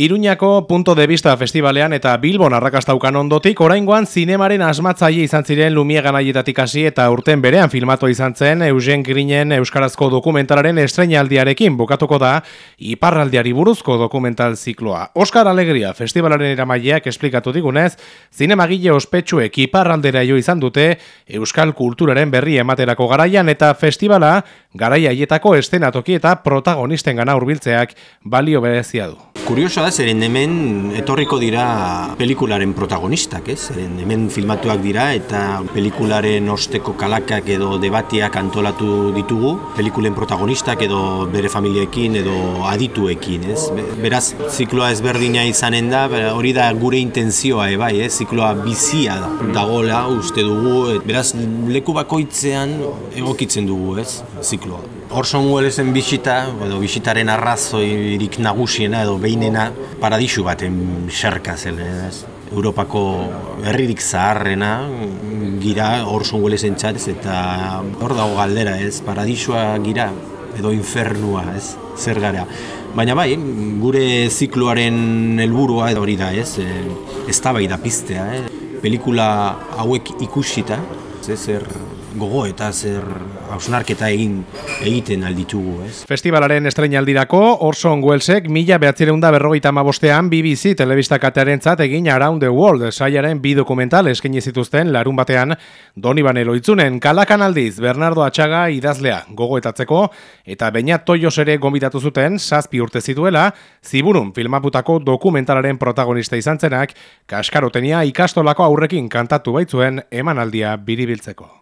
Iruñako punto de vista festivalean eta Bilbon arrakastaukan ondotik, oraingoan zinemaren asmatzaile izan ziren lumiegan aietatik hasi eta urten berean filmatu izan zen Eugen Grinen Euskarazko dokumentalaren estrenaldiarekin bukatuko da iparraldiari buruzko dokumental zikloa. Oskar Alegria festivalaren eramaileak esplikatu digunez, zinemagile ospetsuek iparraldera jo izan dute Euskal kulturaren berri ematerako garaian eta festivala garaia aietako estenatoki eta protagonisten gana urbiltzeak balio berezia du. Kurioso da, zeren hemen etorriko dira pelikularen protagonistak, ez? Zeren hemen filmatuak dira eta pelikularen osteko kalakak edo debatiak antolatu ditugu, pelikulen protagonistak edo bere familiekin edo adituekin, ez? Beraz, zikloa ezberdina izanen da, hori da gure intenzioa, e, bai, ez? Zikloa bizia da, dagoela, uste dugu, beraz, leku bakoitzean egokitzen dugu, ez? Zikloa. Orson Wellesen bisita, edo bisitaren arrazoirik nagusiena edo behinena paradisu baten xerka zen, ez? Europako herririk zaharrena gira Orson Wellesen txatez eta hor dago galdera, ez? Paradisua gira edo infernua, ez? Zer gara. Baina bai, gure zikloaren helburua edo hori da, ez? E, ez da piztea, eh? Pelikula hauek ikusita, zer gogo eta zer hausnarketa egin egiten alditugu, ez? Festivalaren estreinaldirako Orson Wellesek mila behatzireunda berrogeita mabostean BBC telebista katearen egin Around the World saiaren bi dokumental esken zituzten larun batean Doni Banero itzunen kalakan aldiz Bernardo Atxaga idazlea gogoetatzeko eta baina toios ere gombitatu zuten zazpi urte zituela ziburun filmaputako dokumentalaren protagonista izan zenak kaskarotenia ikastolako aurrekin kantatu baitzuen emanaldia biribiltzeko.